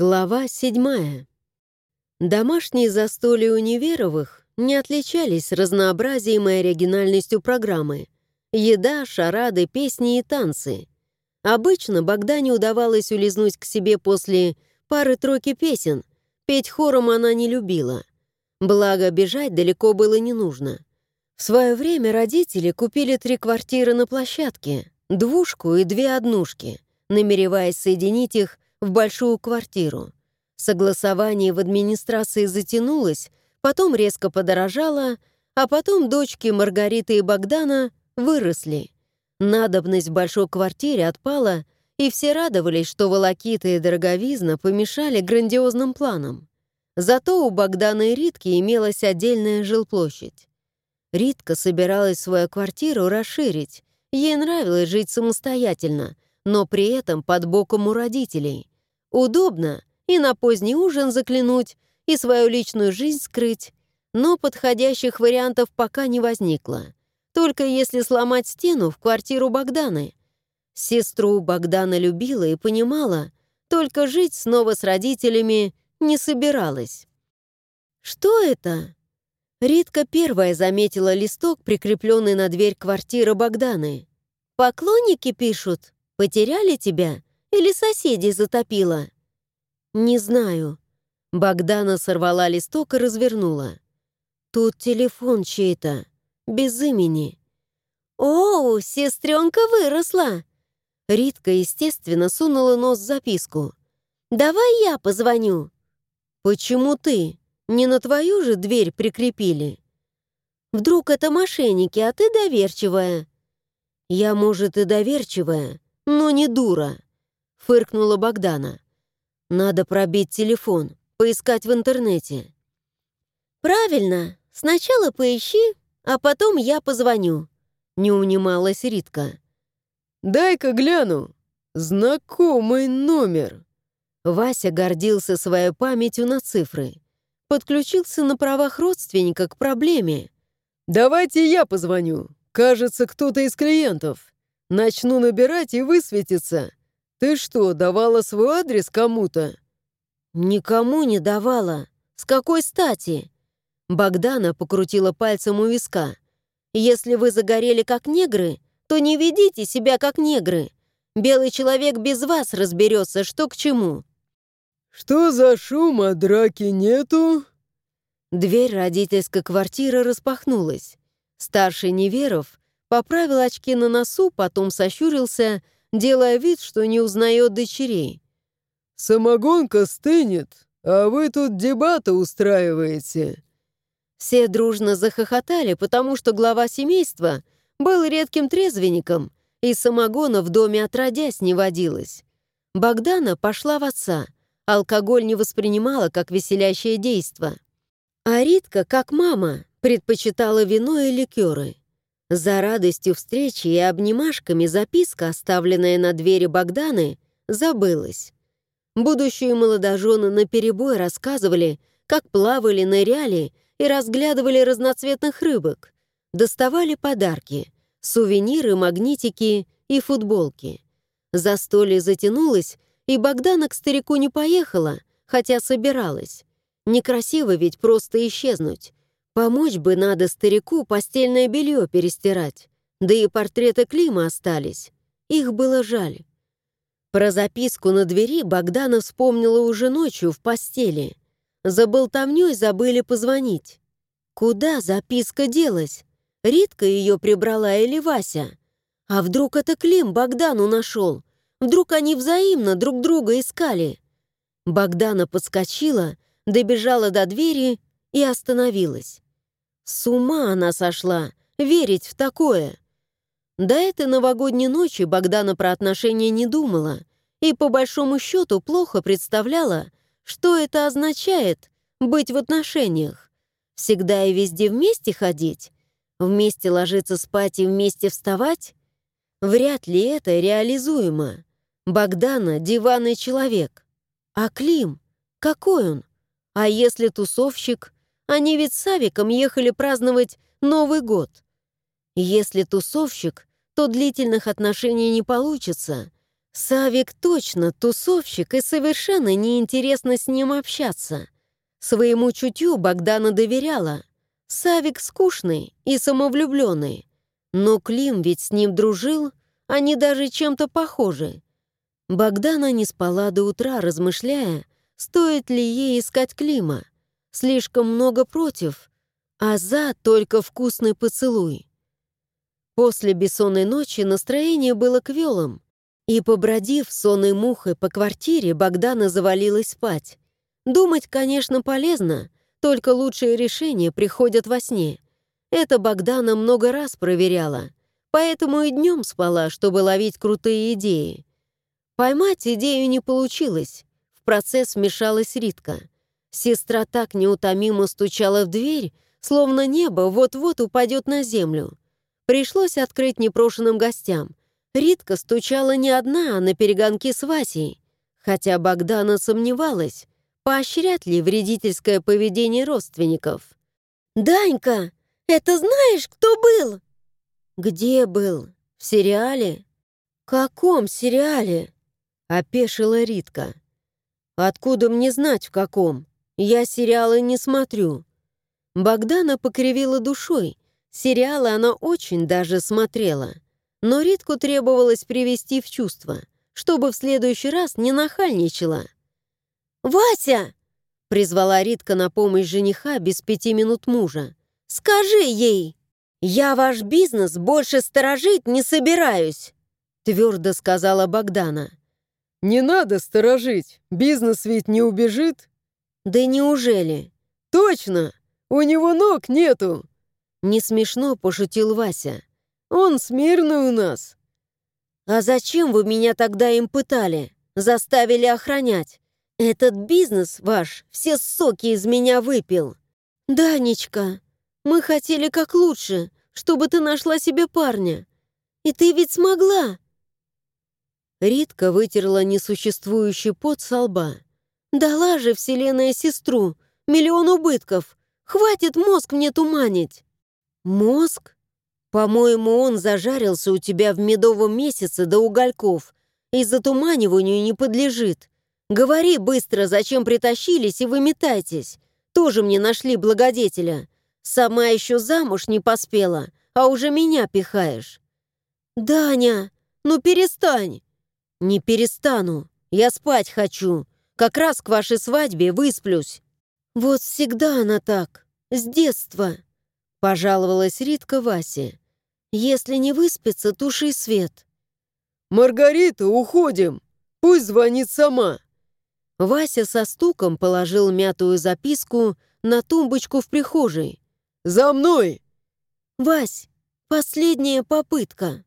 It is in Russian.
Глава седьмая. Домашние застолья универовых не отличались разнообразием и оригинальностью программы. Еда, шарады, песни и танцы. Обычно Богдане удавалось улизнуть к себе после пары-тройки песен. Петь хором она не любила. Благо, бежать далеко было не нужно. В свое время родители купили три квартиры на площадке, двушку и две однушки, намереваясь соединить их в большую квартиру. Согласование в администрации затянулось, потом резко подорожало, а потом дочки Маргариты и Богдана выросли. Надобность в большой квартире отпала, и все радовались, что волокита и дороговизна помешали грандиозным планам. Зато у Богдана и Ритки имелась отдельная жилплощадь. Ритка собиралась свою квартиру расширить. Ей нравилось жить самостоятельно, но при этом под боком у родителей. Удобно и на поздний ужин заклинуть, и свою личную жизнь скрыть, но подходящих вариантов пока не возникло. Только если сломать стену в квартиру Богданы. Сестру Богдана любила и понимала, только жить снова с родителями не собиралась. «Что это?» Ритка первая заметила листок, прикрепленный на дверь квартиры Богданы. «Поклонники пишут. Потеряли тебя? Или соседей затопило?» «Не знаю». Богдана сорвала листок и развернула. «Тут телефон чей-то, без имени». «О, сестренка выросла!» Ритка, естественно, сунула нос в записку. «Давай я позвоню». «Почему ты? Не на твою же дверь прикрепили?» «Вдруг это мошенники, а ты доверчивая?» «Я, может, и доверчивая, но не дура», — фыркнула Богдана. «Надо пробить телефон, поискать в интернете». «Правильно. Сначала поищи, а потом я позвоню», — не унималась Ритка. «Дай-ка гляну. Знакомый номер». Вася гордился своей памятью на цифры. Подключился на правах родственника к проблеме. «Давайте я позвоню. Кажется, кто-то из клиентов». Начну набирать и высветится. Ты что, давала свой адрес кому-то?» «Никому не давала. С какой стати?» Богдана покрутила пальцем у виска. «Если вы загорели как негры, то не ведите себя как негры. Белый человек без вас разберется, что к чему». «Что за шум, а драки нету?» Дверь родительской квартиры распахнулась. Старший Неверов Поправил очки на носу, потом сощурился, делая вид, что не узнает дочерей. «Самогонка стынет, а вы тут дебаты устраиваете». Все дружно захохотали, потому что глава семейства был редким трезвенником, и самогона в доме отродясь не водилось. Богдана пошла в отца, алкоголь не воспринимала как веселящее действо. А Ритка, как мама, предпочитала вино и ликеры. За радостью встречи и обнимашками записка, оставленная на двери Богданы, забылась. Будущие молодожены наперебой рассказывали, как плавали, ныряли и разглядывали разноцветных рыбок, доставали подарки, сувениры, магнитики и футболки. Застолье затянулось, и Богдана к старику не поехала, хотя собиралась. Некрасиво ведь просто исчезнуть. Помочь бы надо старику постельное белье перестирать, да и портреты Клима остались. Их было жаль. Про записку на двери Богдана вспомнила уже ночью в постели. За болтовнёй забыли позвонить. Куда записка делась? Ритка ее прибрала или Вася? А вдруг это Клим Богдану нашел? Вдруг они взаимно друг друга искали? Богдана подскочила, добежала до двери и остановилась. С ума она сошла, верить в такое. До этой новогодней ночи Богдана про отношения не думала и по большому счету плохо представляла, что это означает быть в отношениях. Всегда и везде вместе ходить, вместе ложиться спать и вместе вставать. Вряд ли это реализуемо. Богдана — диванный человек. А Клим? Какой он? А если тусовщик — они ведь с Савиком ехали праздновать Новый год. Если тусовщик, то длительных отношений не получится. Савик точно тусовщик и совершенно неинтересно с ним общаться. Своему чутью Богдана доверяла. Савик скучный и самовлюбленный. Но Клим ведь с ним дружил, они даже чем-то похожи. Богдана не спала до утра, размышляя, стоит ли ей искать Клима. Слишком много против, а за только вкусный поцелуй. После бессонной ночи настроение было квелым, и, побродив сонной мухой по квартире, Богдана завалилась спать. Думать, конечно, полезно, только лучшие решения приходят во сне. Это Богдана много раз проверяла, поэтому и днем спала, чтобы ловить крутые идеи. Поймать идею не получилось. В процесс вмешалась Ритка. Сестра так неутомимо стучала в дверь, словно небо вот-вот упадет на землю. Пришлось открыть непрошенным гостям. Ритка стучала не одна, а на перегонки с Васей. Хотя Богдана сомневалась, поощрять ли вредительское поведение родственников. «Данька, это знаешь, кто был?» «Где был? В сериале?» «Каком сериале?» — опешила Ритка. «Откуда мне знать, в каком? Я сериалы не смотрю». Богдана покривила душой. Сериалы она очень даже смотрела. Но Ритку требовалось привести в чувство, чтобы в следующий раз не нахальничала. «Вася!» — призвала Ритка на помощь жениха без пяти минут мужа. «Скажи ей, я ваш бизнес больше сторожить не собираюсь!» Твердо сказала Богдана. «Не надо сторожить, бизнес ведь не убежит». «Да неужели?» «Точно! У него ног нету!» Не смешно пошутил Вася. «Он смирный у нас». «А зачем вы меня тогда им пытали? Заставили охранять? Этот бизнес ваш все соки из меня выпил. Данечка, мы хотели как лучше, чтобы ты нашла себе парня. И ты ведь смогла!» Ритка вытерла несуществующий пот со лба. «Дала же вселенная сестру! Миллион убытков! Хватит мозг мне туманить!» «Мозг? По-моему, он зажарился у тебя в медовом месяце до угольков и затуманиванию не подлежит. Говори быстро, зачем притащились и выметайтесь. Тоже мне нашли благодетеля. Сама еще замуж не поспела, а уже меня пихаешь. Даня, ну перестань. Не перестану. Я спать хочу. Как раз к вашей свадьбе высплюсь. Вот всегда она так, с детства. Пожаловалась Ритка Васе. Если не выспится, туши свет. «Маргарита, уходим! Пусть звонит сама!» Вася со стуком положил мятую записку на тумбочку в прихожей. «За мной!» «Вась, последняя попытка!»